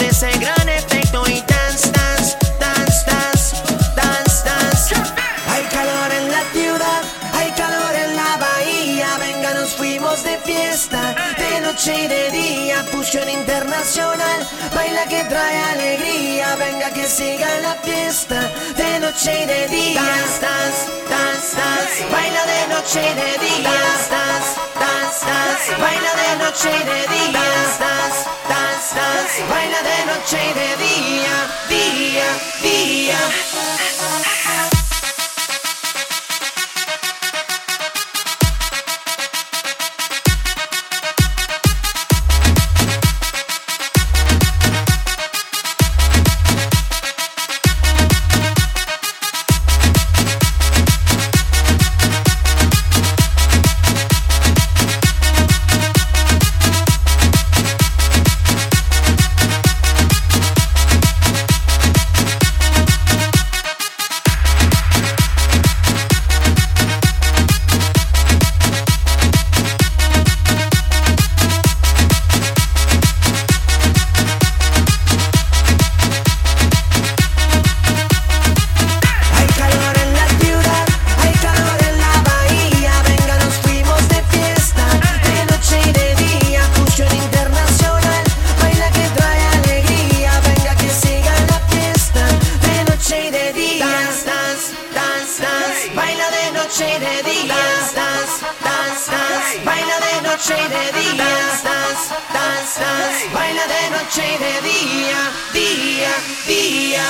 ese gran efecto y dance, dance, dance, dance, dance. Hay calor en la ciudad, hay calor en la bahía. Venga, nos fuimos de fiesta, de noche y de día. Fusión internacional, baila que trae alegría. Venga, que siga la fiesta, de noche y de día. Dance, dance, dance, dance. Baila de noche y de día. Baila de noche y de día. Dance, dance, dance, dance. Baila de noche y de día, día, día. Noche y de día. Dance, dance, dance. Baila de noche y de día. Dance, dance, dance, dance. Baila de noche y de día, día, día.